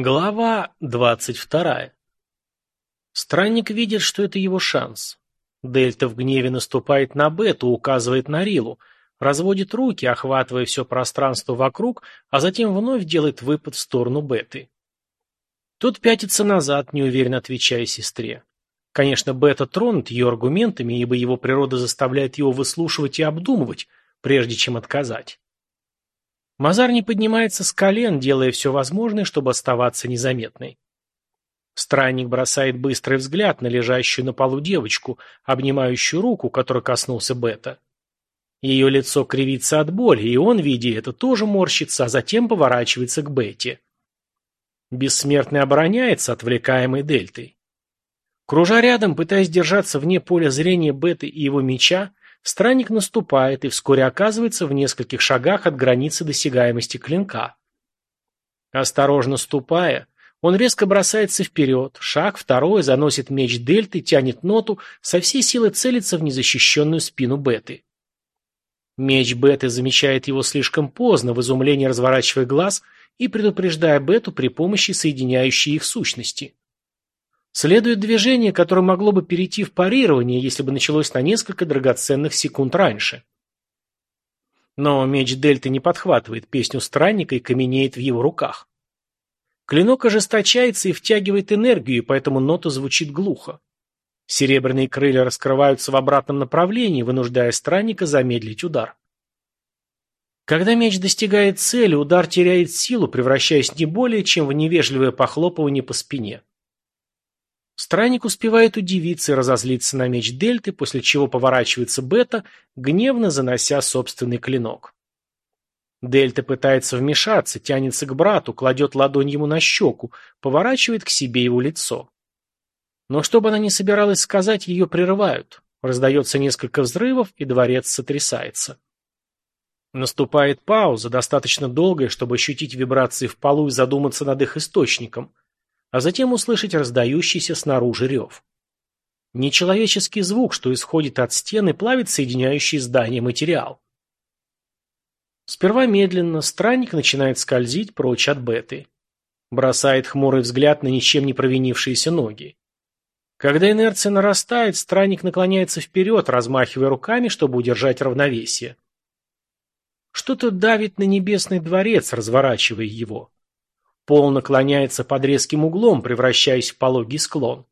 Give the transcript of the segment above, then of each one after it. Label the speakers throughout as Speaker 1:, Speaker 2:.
Speaker 1: Глава двадцать вторая. Странник видит, что это его шанс. Дельта в гневе наступает на Бету, указывает на Рилу, разводит руки, охватывая все пространство вокруг, а затем вновь делает выпад в сторону Беты. Тот пятится назад, неуверенно отвечая сестре. Конечно, Бета тронут ее аргументами, ибо его природа заставляет его выслушивать и обдумывать, прежде чем отказать. Мазар не поднимается с колен, делая все возможное, чтобы оставаться незаметной. Странник бросает быстрый взгляд на лежащую на полу девочку, обнимающую руку, которой коснулся Бета. Ее лицо кривится от боли, и он, видя это, тоже морщится, а затем поворачивается к Бете. Бессмертный обороняется, отвлекаемый Дельтой. Кружа рядом, пытаясь держаться вне поля зрения Беты и его меча, Странник наступает и вскоре оказывается в нескольких шагах от границы досягаемости клинка. Осторожно ступая, он резко бросается вперед, шаг второй, заносит меч дельты, тянет ноту, со всей силы целится в незащищенную спину беты. Меч беты замечает его слишком поздно, в изумлении разворачивая глаз и предупреждая бету при помощи соединяющей их сущности. Следует движение, которое могло бы перейти в парирование, если бы началось на несколько драгоценных секунд раньше. Но меч Дельты не подхватывает песню странника и каменеет в его руках. Клинок ожесточается и втягивает энергию, поэтому нота звучит глухо. Серебряные крылья раскрываются в обратном направлении, вынуждая странника замедлить удар. Когда меч достигает цели, удар теряет силу, превращаясь не более чем в невежливое похлопывание по спине. Странник успевает удивиться и разозлиться на меч Дельты, после чего поворачивается Бета, гневно занося собственный клинок. Дельта пытается вмешаться, тянется к брату, кладет ладонь ему на щеку, поворачивает к себе его лицо. Но что бы она ни собиралась сказать, ее прерывают. Раздается несколько взрывов, и дворец сотрясается. Наступает пауза, достаточно долгая, чтобы ощутить вибрации в полу и задуматься над их источником – а затем услышать раздающийся снаружи рев. Нечеловеческий звук, что исходит от стены, плавит соединяющий здание материал. Сперва медленно странник начинает скользить прочь от беты. Бросает хмурый взгляд на ничем не провинившиеся ноги. Когда инерция нарастает, странник наклоняется вперед, размахивая руками, чтобы удержать равновесие. Что-то давит на небесный дворец, разворачивая его. Пол наклоняется под резким углом, превращаясь в пологий склон.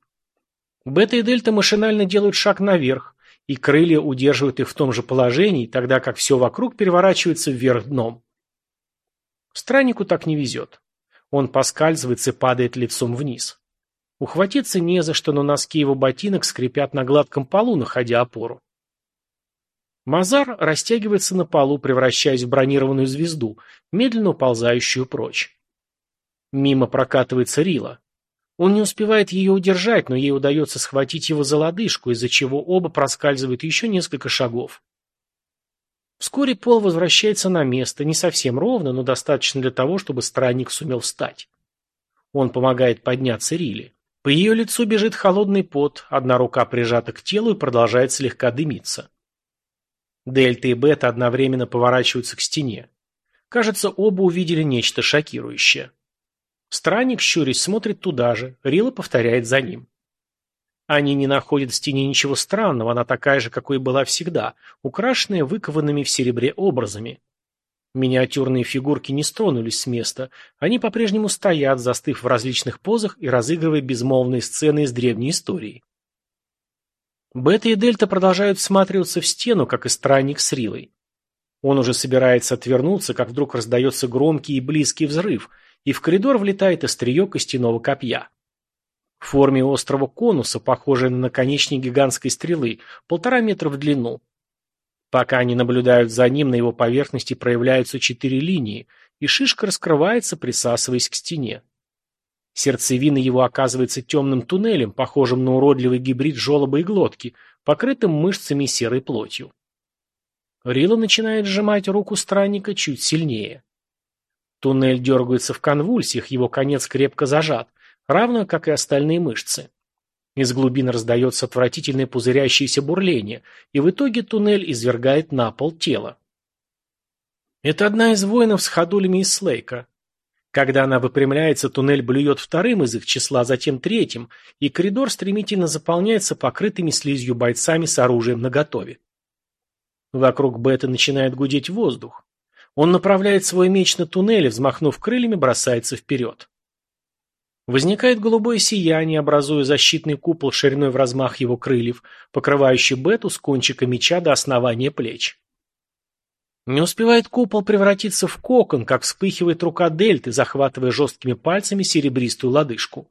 Speaker 1: Бета и дельта машинально делают шаг наверх, и крылья удерживают их в том же положении, тогда как все вокруг переворачивается вверх дном. Страннику так не везет. Он поскальзывается и падает лицом вниз. Ухватиться не за что, но носки его ботинок скрипят на гладком полу, находя опору. Мазар растягивается на полу, превращаясь в бронированную звезду, медленно уползающую прочь. Мимо прокатывается Рила. Он не успевает ее удержать, но ей удается схватить его за лодыжку, из-за чего оба проскальзывают еще несколько шагов. Вскоре пол возвращается на место, не совсем ровно, но достаточно для того, чтобы странник сумел встать. Он помогает подняться Риле. По ее лицу бежит холодный пот, одна рука прижата к телу и продолжает слегка дымиться. Дельта и Бета одновременно поворачиваются к стене. Кажется, оба увидели нечто шокирующее. Странник, щурясь, смотрит туда же, Рила повторяет за ним. Они не находят в стене ничего странного, она такая же, какой была всегда, украшенная выкованными в серебре образами. Миниатюрные фигурки не стронулись с места, они по-прежнему стоят, застыв в различных позах и разыгрывая безмолвные сцены из древней истории. Бета и Дельта продолжают всматриваться в стену, как и странник с Рилой. Он уже собирается отвернуться, как вдруг раздается громкий и близкий взрыв – и в коридор влетает острие костяного копья. В форме острого конуса, похожее на наконечник гигантской стрелы, полтора метра в длину. Пока они наблюдают за ним, на его поверхности проявляются четыре линии, и шишка раскрывается, присасываясь к стене. Сердцевина его оказывается темным туннелем, похожим на уродливый гибрид желоба и глотки, покрытым мышцами и серой плотью. Рила начинает сжимать руку странника чуть сильнее. Туннель дергается в конвульсиях, его конец крепко зажат, равно как и остальные мышцы. Из глубин раздается отвратительное пузырящееся бурление, и в итоге туннель извергает на пол тело. Это одна из воинов с ходулями из Слейка. Когда она выпрямляется, туннель блюет вторым из их числа, затем третьим, и коридор стремительно заполняется покрытыми слизью бойцами с оружием наготове. Вокруг Бета начинает гудеть воздух. Он направляет свой меч на туннель и, взмахнув крыльями, бросается вперед. Возникает голубое сияние, образуя защитный купол шириной в размах его крыльев, покрывающий Бету с кончика меча до основания плеч. Не успевает купол превратиться в кокон, как вспыхивает рука дельты, захватывая жесткими пальцами серебристую лодыжку.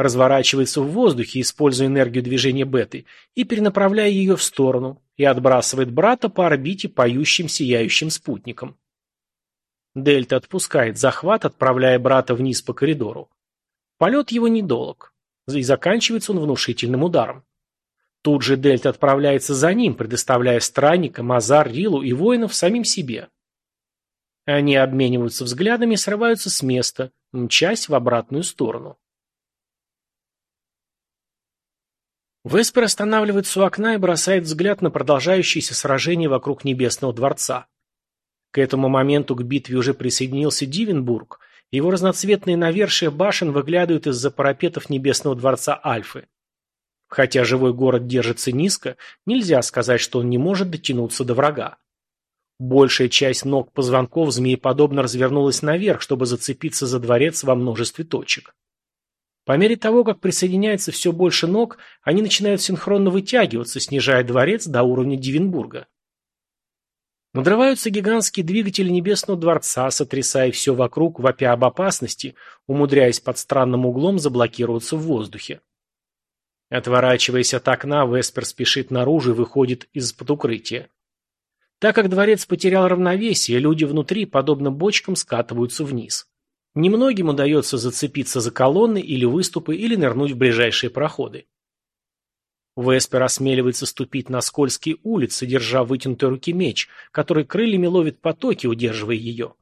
Speaker 1: Разворачивается в воздухе, используя энергию движения беты, и перенаправляя ее в сторону, и отбрасывает брата по орбите поющим сияющим спутником. Дельта отпускает захват, отправляя брата вниз по коридору. Полет его недолг, и заканчивается он внушительным ударом. Тут же Дельта отправляется за ним, предоставляя странника, Мазар, Рилу и воинов самим себе. Они обмениваются взглядами и срываются с места, мчась в обратную сторону. Веспер останавливается у окна и бросает взгляд на продолжающееся сражение вокруг Небесного дворца. К этому моменту к битве уже присоединился Дивенбург, его разноцветные навершия башен выглядывают из-за парапетов Небесного дворца Альфы. Хотя живой город держится низко, нельзя сказать, что он не может дотянуться до врага. Большая часть ног позвонков змееподобно развернулась наверх, чтобы зацепиться за дворец во множестве точек. По мере того, как присоединяется все больше ног, они начинают синхронно вытягиваться, снижая дворец до уровня Дивенбурга. Надрываются гигантские двигатели Небесного дворца, сотрясая все вокруг, вопя об опасности, умудряясь под странным углом заблокироваться в воздухе. Отворачиваясь от окна, Веспер спешит наружу и выходит из-под укрытия. Так как дворец потерял равновесие, люди внутри, подобно бочкам, скатываются вниз. Немногим удается зацепиться за колонны или выступы или нырнуть в ближайшие проходы. Веспер осмеливается ступить на скользкие улицы, держа в вытянутой руке меч, который крыльями ловит потоки, удерживая ее.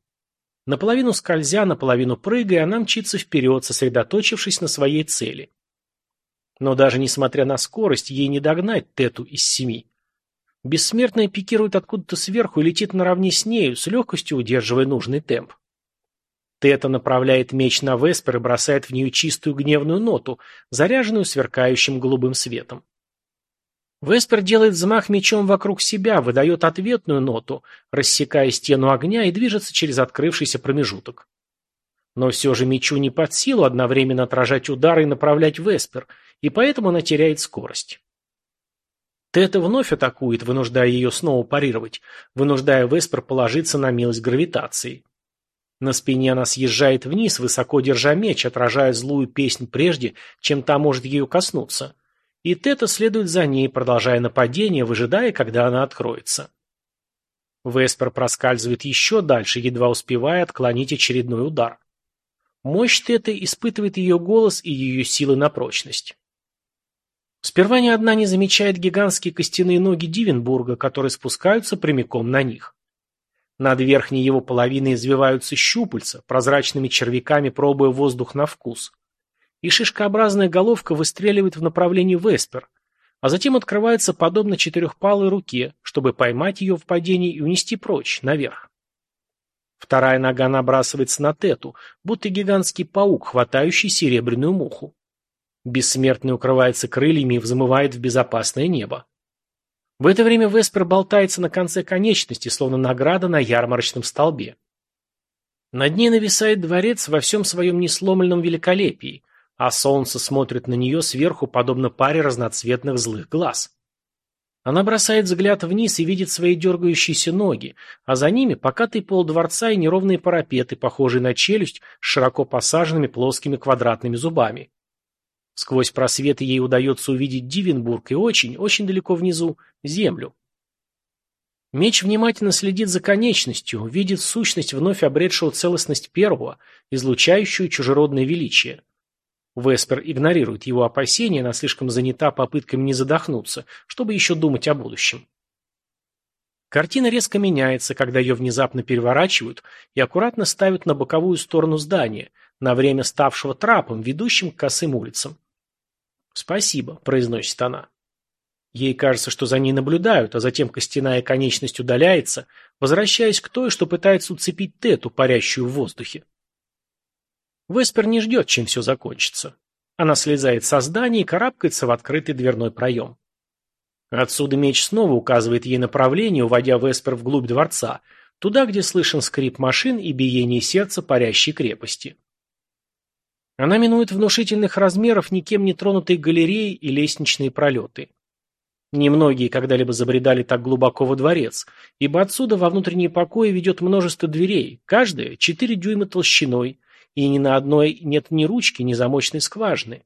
Speaker 1: Наполовину скользя, наполовину прыгая, она мчится вперед, сосредоточившись на своей цели. Но даже несмотря на скорость, ей не догнать Тету из семи. Бессмертная пикирует откуда-то сверху и летит наравне с нею, с легкостью удерживая нужный темп. Тета направляет меч на Веспер и бросает в нее чистую гневную ноту, заряженную сверкающим голубым светом. Веспер делает взмах мечом вокруг себя, выдает ответную ноту, рассекая стену огня и движется через открывшийся промежуток. Но все же мечу не под силу одновременно отражать удары и направлять Веспер, и поэтому она теряет скорость. Тета вновь атакует, вынуждая ее снова парировать, вынуждая Веспер положиться на милость гравитации. На спине она съезжает вниз, высоко держа меч, отражая злую песнь прежде, чем та может ее коснуться. И Тета следует за ней, продолжая нападение, выжидая, когда она откроется. Веспер проскальзывает еще дальше, едва успевая отклонить очередной удар. Мощь Теты испытывает ее голос и ее силы на прочность. Сперва ни одна не замечает гигантские костяные ноги Дивенбурга, которые спускаются прямиком на них. Над верхней его половиной извиваются щупальца, прозрачными червяками пробуя воздух на вкус. И шишкообразная головка выстреливает в направлении Веспер, а затем открывается подобно четырехпалой руке, чтобы поймать ее в падении и унести прочь, наверх. Вторая нога набрасывается на Тету, будто гигантский паук, хватающий серебряную муху. Бессмертный укрывается крыльями и взмывает в безопасное небо. В это время Веспер болтается на конце конечности, словно награда на ярмарочном столбе. Над ней нависает дворец во всем своем несломленном великолепии, а солнце смотрит на нее сверху, подобно паре разноцветных злых глаз. Она бросает взгляд вниз и видит свои дергающиеся ноги, а за ними покатый пол дворца и неровные парапеты, похожие на челюсть с широко посаженными плоскими квадратными зубами. Сквозь просветы ей удается увидеть Дивенбург и очень, очень далеко внизу – землю. Меч внимательно следит за конечностью, видит сущность вновь обретшего целостность первого, излучающую чужеродное величие. Веспер игнорирует его опасения, она слишком занята попытками не задохнуться, чтобы еще думать о будущем. Картина резко меняется, когда ее внезапно переворачивают и аккуратно ставят на боковую сторону здания, на время ставшего трапом, ведущим к косым улицам. «Спасибо», — произносит она. Ей кажется, что за ней наблюдают, а затем костяная конечность удаляется, возвращаясь к той, что пытается уцепить Тету, парящую в воздухе. Веспер не ждет, чем все закончится. Она слезает со здания и карабкается в открытый дверной проем. Отсюда меч снова указывает ей направление, уводя Веспер вглубь дворца, туда, где слышен скрип машин и биение сердца парящей крепости. Она минует внушительных размеров никем не тронутые галереи и лестничные пролеты. Немногие когда-либо забредали так глубоко во дворец, ибо отсюда во внутренние покои ведет множество дверей, каждая четыре дюйма толщиной, и ни на одной нет ни ручки, ни замочной скважины.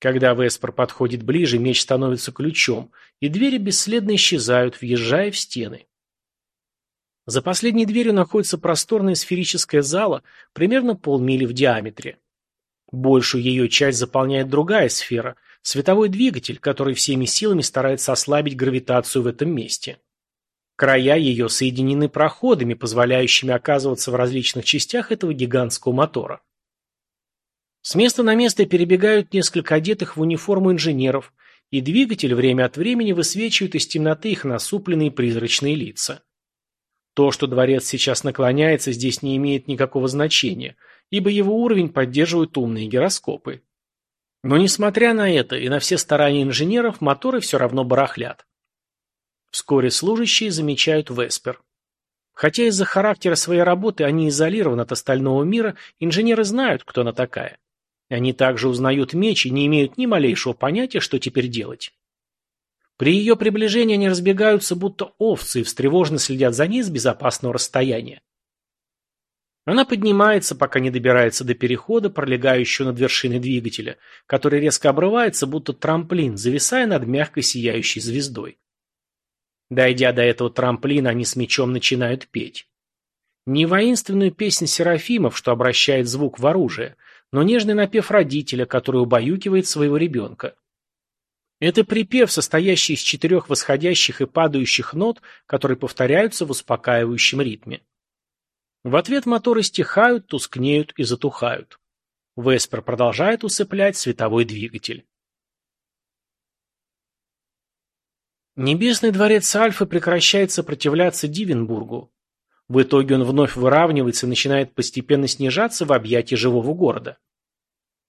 Speaker 1: Когда Веспер подходит ближе, меч становится ключом, и двери бесследно исчезают, въезжая в стены. За последней дверью находится просторная сферическая зала, примерно полмили в диаметре. Большую ее часть заполняет другая сфера – световой двигатель, который всеми силами старается ослабить гравитацию в этом месте. Края ее соединены проходами, позволяющими оказываться в различных частях этого гигантского мотора. С места на место перебегают несколько одетых в униформу инженеров, и двигатель время от времени высвечивает из темноты их насупленные призрачные лица. То, что дворец сейчас наклоняется, здесь не имеет никакого значения – ибо его уровень поддерживают умные гироскопы. Но несмотря на это и на все старания инженеров, моторы все равно барахлят. Вскоре служащие замечают Веспер. Хотя из-за характера своей работы они изолированы от остального мира, инженеры знают, кто она такая. Они также узнают меч и не имеют ни малейшего понятия, что теперь делать. При ее приближении они разбегаются, будто овцы, и встревоженно следят за ней с безопасного расстояния. Она поднимается, пока не добирается до перехода, пролегающего над вершиной двигателя, который резко обрывается, будто трамплин, зависая над мягкой сияющей звездой. Дойдя до этого трамплина, они с мечом начинают петь. Не воинственную песнь серафимов, что обращает звук в оружие, но нежный напев родителя, который убаюкивает своего ребенка. Это припев, состоящий из четырех восходящих и падающих нот, которые повторяются в успокаивающем ритме. В ответ моторы стихают, тускнеют и затухают. Веспер продолжает усыплять световой двигатель. Небесный дворец Альфы прекращает сопротивляться Дивенбургу. В итоге он вновь выравнивается и начинает постепенно снижаться в объятии живого города.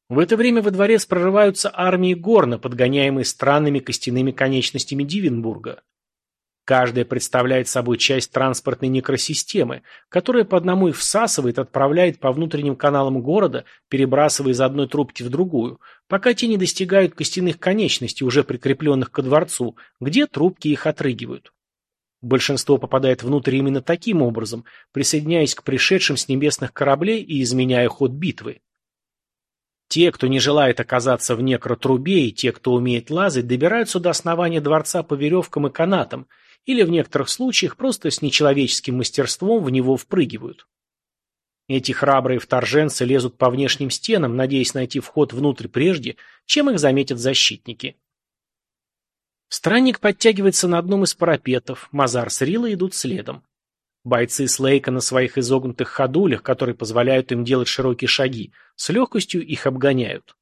Speaker 1: В это время во дворец прорываются армии Горна, подгоняемые странными костяными конечностями Дивенбурга. Каждая представляет собой часть транспортной микросистемы, которая по одному их всасывает, отправляет по внутренним каналам города, перебрасывая из одной трубки в другую, пока те не достигают костяных конечностей, уже прикрепленных ко дворцу, где трубки их отрыгивают. Большинство попадает внутрь именно таким образом, присоединяясь к пришедшим с небесных кораблей и изменяя ход битвы. Те, кто не желает оказаться в некротрубе, и те, кто умеет лазать, добираются до основания дворца по веревкам и канатам – или в некоторых случаях просто с нечеловеческим мастерством в него впрыгивают. Эти храбрые вторженцы лезут по внешним стенам, надеясь найти вход внутрь прежде, чем их заметят защитники. Странник подтягивается на одном из парапетов, Мазар с Рилой идут следом. Бойцы Слейка на своих изогнутых ходулях, которые позволяют им делать широкие шаги, с легкостью их обгоняют.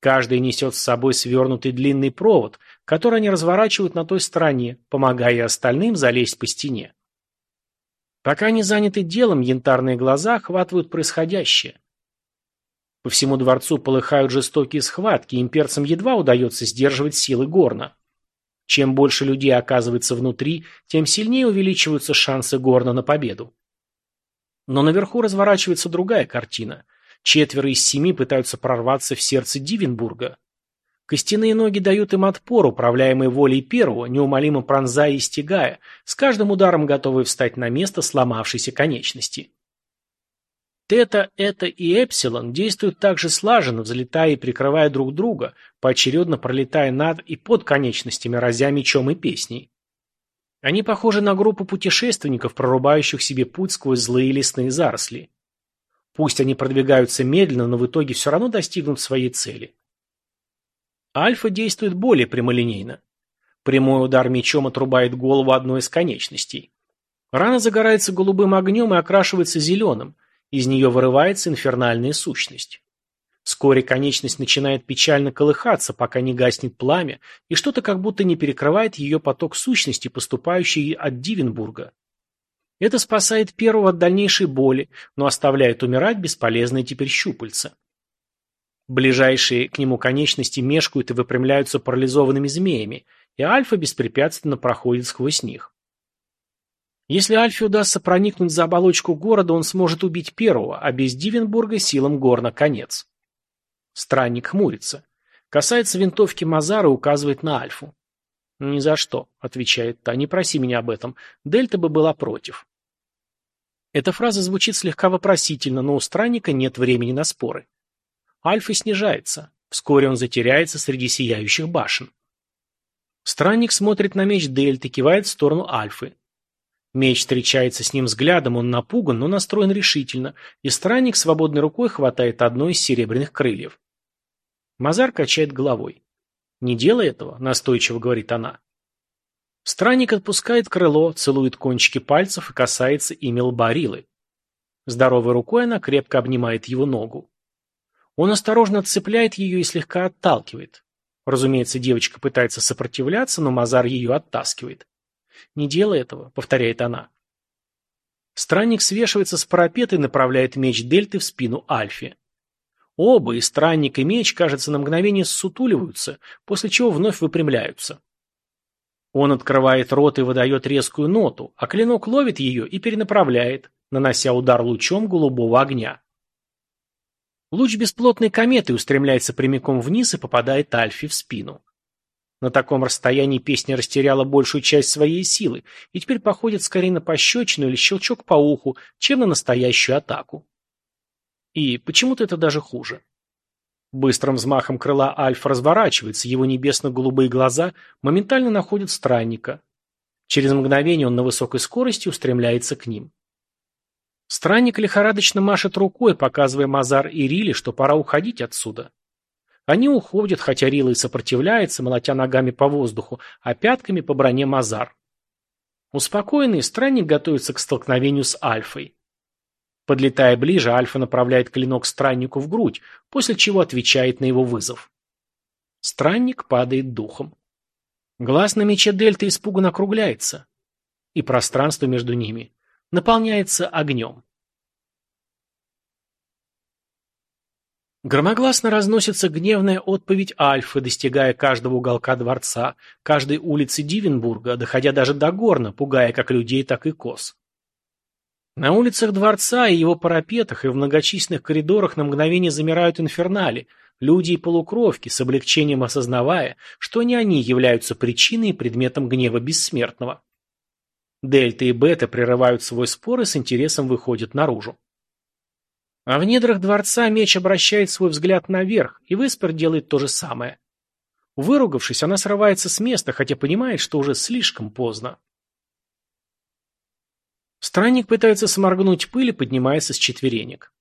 Speaker 1: Каждый несет с собой свернутый длинный провод, который они разворачивают на той стороне, помогая остальным залезть по стене. Пока они заняты делом, янтарные глаза охватывают происходящее. По всему дворцу полыхают жестокие схватки, имперцам едва удается сдерживать силы Горна. Чем больше людей оказывается внутри, тем сильнее увеличиваются шансы Горна на победу. Но наверху разворачивается другая картина – Четверо из семи пытаются прорваться в сердце Дивенбурга. Костяные ноги дают им отпор, управляемые волей первого, неумолимо пронзая и стягая, с каждым ударом готовые встать на место сломавшейся конечности. Тета, Эта и Эпсилон действуют также слаженно, взлетая и прикрывая друг друга, поочередно пролетая над и под конечностями, разя мечом и песней. Они похожи на группу путешественников, прорубающих себе путь сквозь злые лесные заросли. Пусть они продвигаются медленно, но в итоге все равно достигнут своей цели. Альфа действует более прямолинейно. Прямой удар мечом отрубает голову одной из конечностей. Рана загорается голубым огнем и окрашивается зеленым. Из нее вырывается инфернальная сущность. Вскоре конечность начинает печально колыхаться, пока не гаснет пламя, и что-то как будто не перекрывает ее поток сущности, поступающий от Дивенбурга. Это спасает первого от дальнейшей боли, но оставляет умирать бесполезные теперь щупальца. Ближайшие к нему конечности мешкают и выпрямляются парализованными змеями, и Альфа беспрепятственно проходит сквозь них. Если Альфе удастся проникнуть за оболочку города, он сможет убить первого, а без Дивенбурга силам Горна конец. Странник хмурится. Касается винтовки Мазара и указывает на Альфу. «Ни за что», — отвечает та, — «не проси меня об этом. Дельта бы была против». Эта фраза звучит слегка вопросительно, но у странника нет времени на споры. Альфа снижается. Вскоре он затеряется среди сияющих башен. Странник смотрит на меч Дельты, кивает в сторону Альфы. Меч встречается с ним взглядом, он напуган, но настроен решительно, и странник свободной рукой хватает одно из серебряных крыльев. Мазар качает головой. «Не делай этого», — настойчиво говорит она. Странник отпускает крыло, целует кончики пальцев и касается ими лба Рилы. Здоровой рукой она крепко обнимает его ногу. Он осторожно отцепляет ее и слегка отталкивает. Разумеется, девочка пытается сопротивляться, но Мазар ее оттаскивает. «Не делай этого», — повторяет она. Странник свешивается с парапета и направляет меч Дельты в спину Альфе. Оба, и странник, и меч, кажется, на мгновение ссутуливаются, после чего вновь выпрямляются. Он открывает рот и выдает резкую ноту, а клинок ловит ее и перенаправляет, нанося удар лучом голубого огня. Луч бесплотной кометы устремляется прямиком вниз и попадает Альфе в спину. На таком расстоянии песня растеряла большую часть своей силы и теперь походит скорее на пощечину или щелчок по уху, чем на настоящую атаку. И почему-то это даже хуже. Быстрым взмахом крыла Альфа разворачивается, его небесно-голубые глаза моментально находят странника. Через мгновение он на высокой скорости устремляется к ним. Странник лихорадочно машет рукой, показывая Мазар и Риле, что пора уходить отсюда. Они уходят, хотя Рила и сопротивляется, молотя ногами по воздуху, а пятками по броне Мазар. Успокоенный, странник готовится к столкновению с Альфой. Подлетая ближе, Альфа направляет клинок страннику в грудь, после чего отвечает на его вызов. Странник падает духом. Глаз на мече Дельты испуганно округляется, и пространство между ними наполняется огнем. Громогласно разносится гневная отповедь Альфы, достигая каждого уголка дворца, каждой улицы Дивенбурга, доходя даже до Горна, пугая как людей, так и коз. На улицах дворца и его парапетах и в многочисленных коридорах на мгновение замирают инфернали, люди и полукровки, с облегчением осознавая, что не они являются причиной и предметом гнева бессмертного. Дельта и Бета прерывают свой спор и с интересом выходят наружу. А в недрах дворца меч обращает свой взгляд наверх, и Выспер делает то же самое. Выругавшись, она срывается с места, хотя понимает, что уже слишком поздно. Странник пытается сморгнуть пыль и поднимается с четверенек.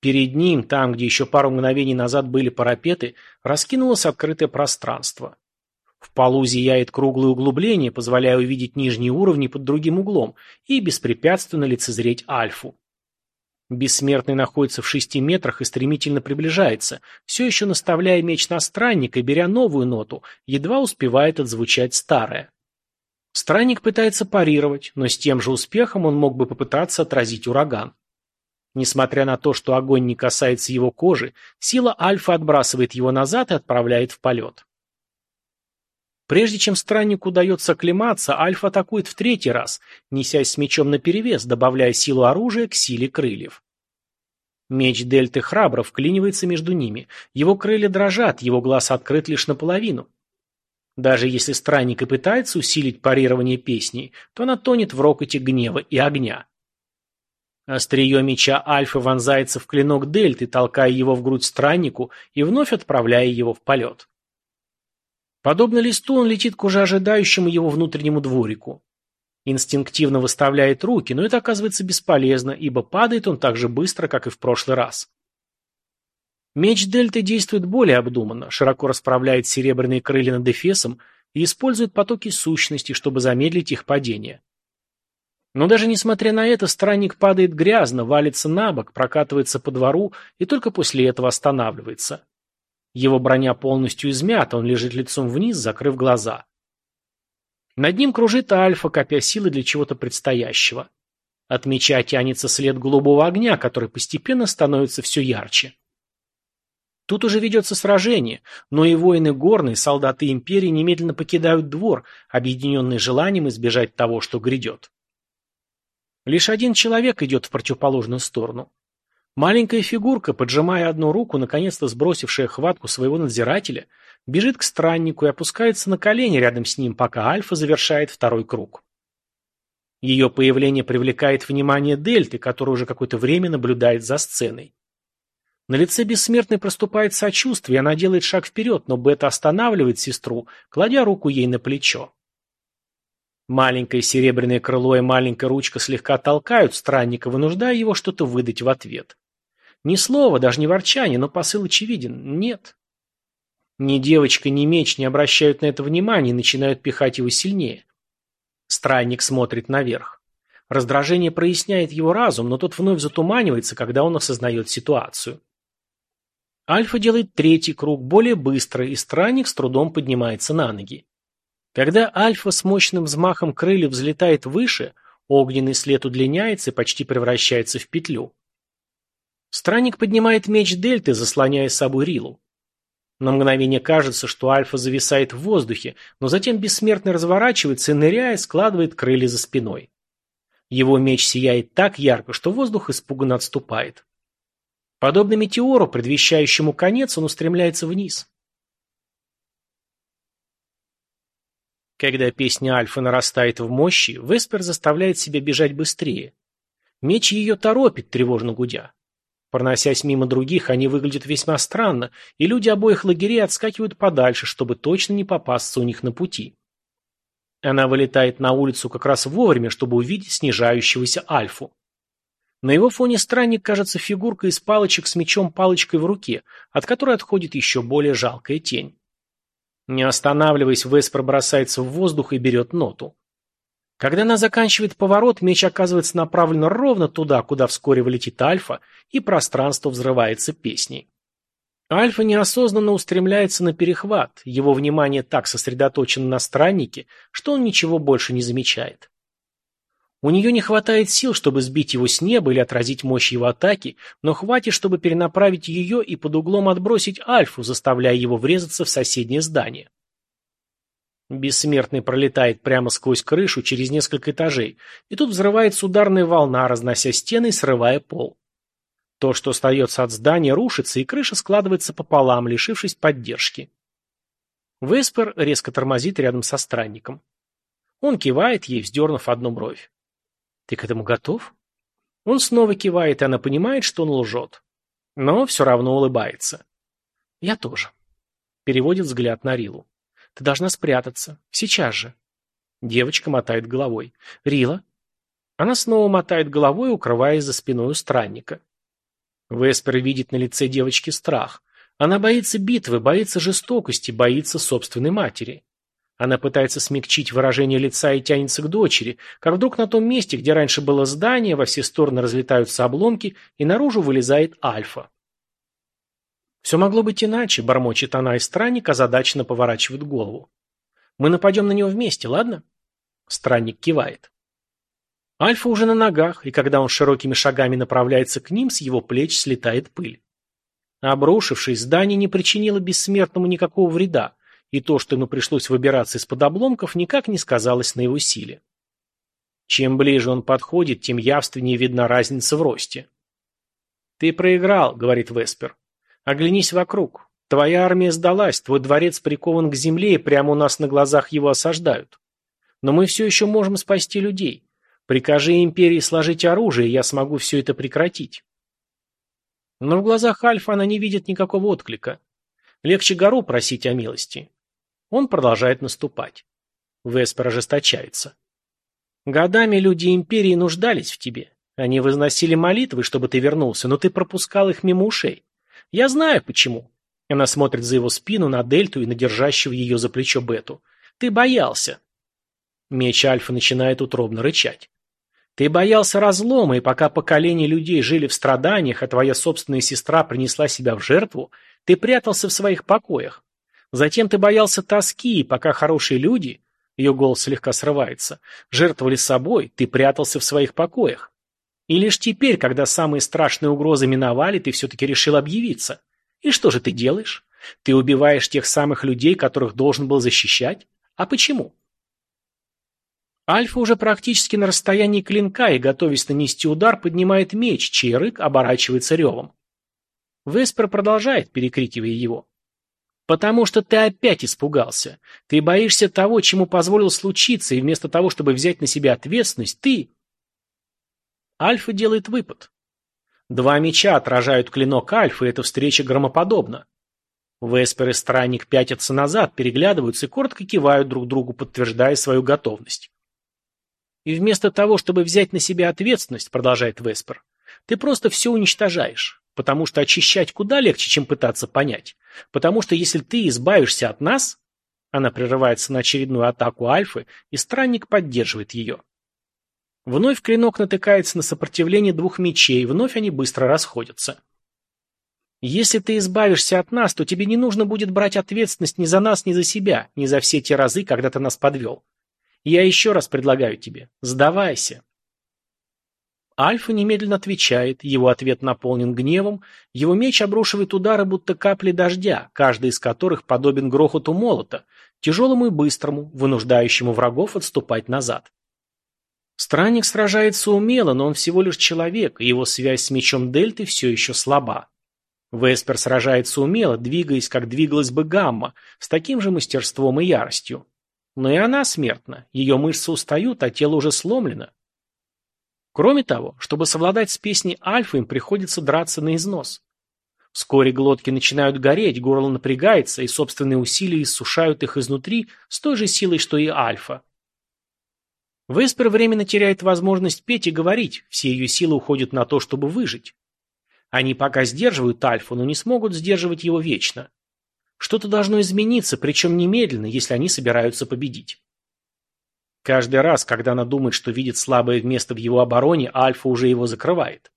Speaker 1: Перед ним, там, где еще пару мгновений назад были парапеты, раскинулось открытое пространство. В полу зияет круглое углубление, позволяя увидеть нижние уровни под другим углом и беспрепятственно лицезреть Альфу. Бессмертный находится в шести метрах и стремительно приближается, все еще наставляя меч на странника беря новую ноту, едва успевает отзвучать старая. Странник пытается парировать, но с тем же успехом он мог бы попытаться отразить ураган. Несмотря на то, что огонь не касается его кожи, сила Альфа отбрасывает его назад и отправляет в полет. Прежде чем страннику удается оклематься, Альфа атакует в третий раз, несясь с мечом наперевес, добавляя силу оружия к силе крыльев. Меч Дельты храбро вклинивается между ними. Его крылья дрожат, его глаз открыт лишь наполовину. Даже если странник и пытается усилить парирование песней, то она тонет в рокоте гнева и огня. Острие меча Альфы вонзается в клинок Дельты, толкая его в грудь страннику и вновь отправляя его в полет. Подобно листу он летит к уже ожидающему его внутреннему дворику. Инстинктивно выставляет руки, но это оказывается бесполезно, ибо падает он так же быстро, как и в прошлый раз. Меч Дельты действует более обдуманно, широко расправляет серебряные крылья над Эфесом и использует потоки сущности, чтобы замедлить их падение. Но даже несмотря на это, странник падает грязно, валится на бок, прокатывается по двору и только после этого останавливается. Его броня полностью измята, он лежит лицом вниз, закрыв глаза. Над ним кружит Альфа, копя силы для чего-то предстоящего. От меча тянется след голубого огня, который постепенно становится все ярче. Тут уже ведется сражение, но и воины горные, солдаты империи немедленно покидают двор, объединенные желанием избежать того, что грядет. Лишь один человек идет в противоположную сторону. Маленькая фигурка, поджимая одну руку, наконец-то сбросившая хватку своего надзирателя, бежит к страннику и опускается на колени рядом с ним, пока Альфа завершает второй круг. Ее появление привлекает внимание Дельты, которая уже какое-то время наблюдает за сценой. На лице бессмертной проступает сочувствие, она делает шаг вперед, но Бета останавливает сестру, кладя руку ей на плечо. Маленькое серебряное крыло и маленькая ручка слегка толкают странника, вынуждая его что-то выдать в ответ. Ни слова, даже не ворчание, но посыл очевиден. Нет. Ни девочка, ни меч не обращают на это внимания и начинают пихать его сильнее. Странник смотрит наверх. Раздражение проясняет его разум, но тот вновь затуманивается, когда он осознает ситуацию. Альфа делает третий круг, более быстро, и странник с трудом поднимается на ноги. Когда Альфа с мощным взмахом крыльев взлетает выше, огненный след удлиняется и почти превращается в петлю. Странник поднимает меч Дельты, заслоняя собой Рилу. На мгновение кажется, что Альфа зависает в воздухе, но затем бессмертный разворачивается и, ныряя, складывает крылья за спиной. Его меч сияет так ярко, что воздух испуганно отступает. Подобно метеору, предвещающему конец, он устремляется вниз. Когда песня Альфы нарастает в мощи, Веспер заставляет себя бежать быстрее. Меч ее торопит, тревожно гудя. Проносясь мимо других, они выглядят весьма странно, и люди обоих лагерей отскакивают подальше, чтобы точно не попасться у них на пути. Она вылетает на улицу как раз вовремя, чтобы увидеть снижающегося Альфу. На его фоне странник кажется фигуркой из палочек с мечом-палочкой в руке, от которой отходит еще более жалкая тень. Не останавливаясь, Веспер бросается в воздух и берет ноту. Когда она заканчивает поворот, меч оказывается направлен ровно туда, куда вскоре вылетит Альфа, и пространство взрывается песней. Альфа неосознанно устремляется на перехват, его внимание так сосредоточено на страннике, что он ничего больше не замечает. У нее не хватает сил, чтобы сбить его с неба или отразить мощь его атаки, но хватит, чтобы перенаправить ее и под углом отбросить Альфу, заставляя его врезаться в соседнее здание. Бессмертный пролетает прямо сквозь крышу через несколько этажей, и тут взрывается ударная волна, разнося стены и срывая пол. То, что остается от здания, рушится, и крыша складывается пополам, лишившись поддержки. Веспер резко тормозит рядом со странником. Он кивает ей, вздернув одну бровь. Ты к этому готов? Он снова кивает, и она понимает, что он лжет. Но все равно улыбается. Я тоже. Переводит взгляд на Рилу. Ты должна спрятаться. Сейчас же. Девочка мотает головой. Рила? Она снова мотает головой, укрываясь за спиной у странника. Веспер видит на лице девочки страх. Она боится битвы, боится жестокости, боится собственной матери. Она пытается смягчить выражение лица и тянется к дочери, как вдруг на том месте, где раньше было здание, во все стороны разлетаются обломки, и наружу вылезает Альфа. «Все могло быть иначе», — бормочет она, и странник озадаченно поворачивает голову. «Мы нападем на него вместе, ладно?» Странник кивает. Альфа уже на ногах, и когда он широкими шагами направляется к ним, с его плеч слетает пыль. Обрушившись, здание не причинило бессмертному никакого вреда, и то, что ему пришлось выбираться из-под обломков, никак не сказалось на его силе. Чем ближе он подходит, тем явственнее видна разница в росте. «Ты проиграл», — говорит Веспер. «Оглянись вокруг. Твоя армия сдалась, твой дворец прикован к земле, и прямо у нас на глазах его осаждают. Но мы все еще можем спасти людей. Прикажи империи сложить оружие, и я смогу все это прекратить». Но в глазах Альфа она не видит никакого отклика. Легче гору просить о милости. Он продолжает наступать. Веспер ожесточается. Годами люди Империи нуждались в тебе. Они возносили молитвы, чтобы ты вернулся, но ты пропускал их мимо ушей. Я знаю, почему. Она смотрит за его спину, на Дельту и на держащего ее за плечо Бету. Ты боялся. Меч Альфа начинает утробно рычать. Ты боялся разлома, и пока поколения людей жили в страданиях, а твоя собственная сестра принесла себя в жертву, ты прятался в своих покоях. Затем ты боялся тоски, и пока хорошие люди, ее голос слегка срывается, жертвовали собой, ты прятался в своих покоях. И лишь теперь, когда самые страшные угрозы миновали, ты все-таки решил объявиться. И что же ты делаешь? Ты убиваешь тех самых людей, которых должен был защищать? А почему? Альфа уже практически на расстоянии клинка и, готовясь нанести удар, поднимает меч, чей рык оборачивается ревом. Веспер продолжает, перекрикивая его. «Потому что ты опять испугался. Ты боишься того, чему позволил случиться, и вместо того, чтобы взять на себя ответственность, ты...» Альфа делает выпад. Два меча отражают клинок Альфа, и эта встреча громоподобна. Веспер и Странник пятятся назад, переглядываются и коротко кивают друг другу, подтверждая свою готовность. И вместо того, чтобы взять на себя ответственность, продолжает Веспер, ты просто все уничтожаешь. Потому что очищать куда легче, чем пытаться понять. Потому что если ты избавишься от нас... Она прерывается на очередную атаку Альфы, и странник поддерживает ее. Вновь клинок натыкается на сопротивление двух мечей, вновь они быстро расходятся. Если ты избавишься от нас, то тебе не нужно будет брать ответственность ни за нас, ни за себя, ни за все те разы, когда ты нас подвел. Я еще раз предлагаю тебе, сдавайся. Альфа немедленно отвечает, его ответ наполнен гневом, его меч обрушивает удары, будто капли дождя, каждый из которых подобен грохоту молота, тяжелому и быстрому, вынуждающему врагов отступать назад. Странник сражается умело, но он всего лишь человек, и его связь с мечом Дельты все еще слаба. Веспер сражается умело, двигаясь, как двигалась бы Гамма, с таким же мастерством и яростью. Но и она смертна, ее мышцы устают, а тело уже сломлено. Кроме того, чтобы совладать с песней Альфа, им приходится драться на износ. Вскоре глотки начинают гореть, горло напрягается, и собственные усилия иссушают их изнутри с той же силой, что и Альфа. Веспер временно теряет возможность петь и говорить, все ее силы уходят на то, чтобы выжить. Они пока сдерживают Альфу, но не смогут сдерживать его вечно. Что-то должно измениться, причем немедленно, если они собираются победить. Каждый раз, когда она думает, что видит слабое место в его обороне, Альфа уже его закрывает.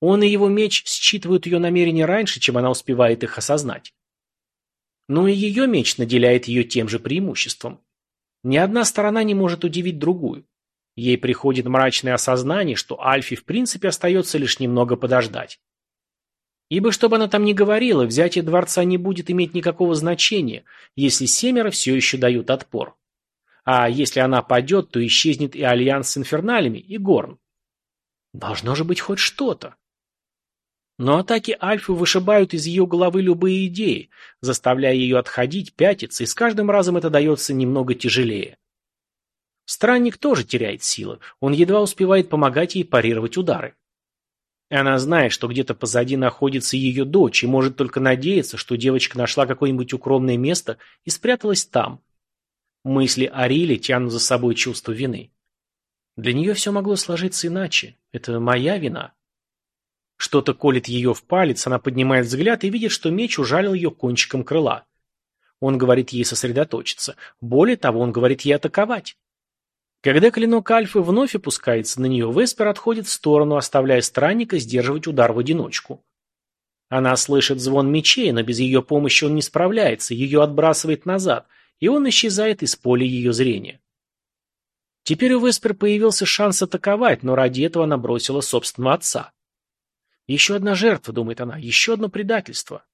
Speaker 1: Он и его меч считывают ее намерения раньше, чем она успевает их осознать. Но и ее меч наделяет ее тем же преимуществом. Ни одна сторона не может удивить другую. Ей приходит мрачное осознание, что Альфе в принципе остается лишь немного подождать. Ибо, что бы она там ни говорила, взятие дворца не будет иметь никакого значения, если семеро все еще дают отпор. А если она падет, то исчезнет и альянс с инферналями, и Горн. Должно же быть хоть что-то. Но атаки Альфы вышибают из ее головы любые идеи, заставляя ее отходить, пятиться, и с каждым разом это дается немного тяжелее. Странник тоже теряет силы, он едва успевает помогать ей парировать удары. Она знает, что где-то позади находится ее дочь и может только надеяться, что девочка нашла какое-нибудь укромное место и спряталась там. Мысли о Риле тянут за собой чувство вины. Для нее все могло сложиться иначе. Это моя вина. Что-то колет ее в палец, она поднимает взгляд и видит, что меч ужалил ее кончиком крыла. Он говорит ей сосредоточиться. Более того, он говорит ей атаковать. Когда клинок Альфы вновь опускается на нее, Веспер отходит в сторону, оставляя странника сдерживать удар в одиночку. Она слышит звон мечей, но без ее помощи он не справляется, ее отбрасывает назад, и он исчезает из поля ее зрения. Теперь у Веспер появился шанс атаковать, но ради этого она бросила собственного отца. Еще одна жертва, думает она, еще одно предательство.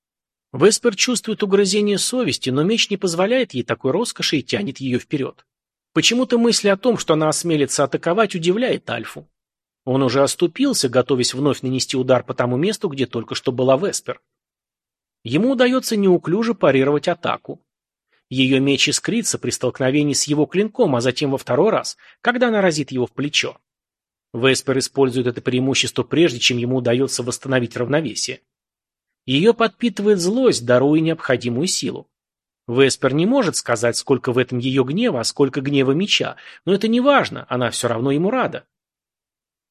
Speaker 1: Веспер чувствует угрызение совести, но меч не позволяет ей такой роскоши и тянет ее вперед. Почему-то мысль о том, что она осмелится атаковать, удивляет Альфу. Он уже оступился, готовясь вновь нанести удар по тому месту, где только что была Веспер. Ему удается неуклюже парировать атаку. Ее меч искрится при столкновении с его клинком, а затем во второй раз, когда она разит его в плечо. Веспер использует это преимущество прежде, чем ему удается восстановить равновесие. Ее подпитывает злость, даруя необходимую силу. Веспер не может сказать, сколько в этом ее гнева, а сколько гнева меча, но это не важно, она все равно ему рада.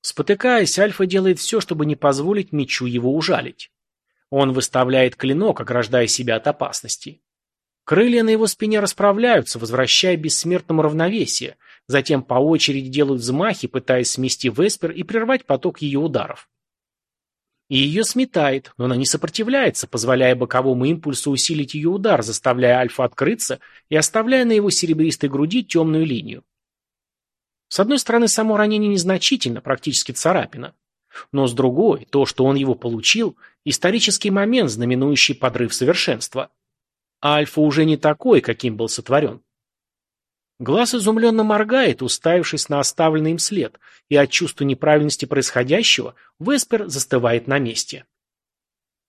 Speaker 1: Спотыкаясь, Альфа делает все, чтобы не позволить мечу его ужалить. Он выставляет клинок, ограждая себя от опасности. Крылья на его спине расправляются, возвращая бессмертному равновесие, затем по очереди делают взмахи, пытаясь смести Веспер и прервать поток ее ударов. И ее сметает, но она не сопротивляется, позволяя боковому импульсу усилить ее удар, заставляя Альфа открыться и оставляя на его серебристой груди темную линию. С одной стороны, само ранение незначительно, практически царапина. Но с другой, то, что он его получил, исторический момент, знаменующий подрыв совершенства. Альфа уже не такой, каким был сотворен. Глаз изумленно моргает, уставившись на оставленный им след, и от чувства неправильности происходящего Веспер застывает на месте.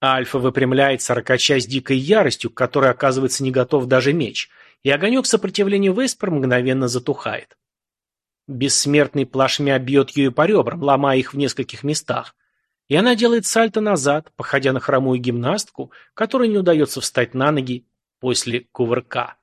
Speaker 1: Альфа выпрямляется, ракача с дикой яростью, к которой оказывается не готов даже меч, и огонек сопротивления Веспер мгновенно затухает. Бессмертный плашмя бьет ее по ребрам, ломая их в нескольких местах, и она делает сальто назад, походя на хромую гимнастку, которой не удается встать на ноги после кувырка.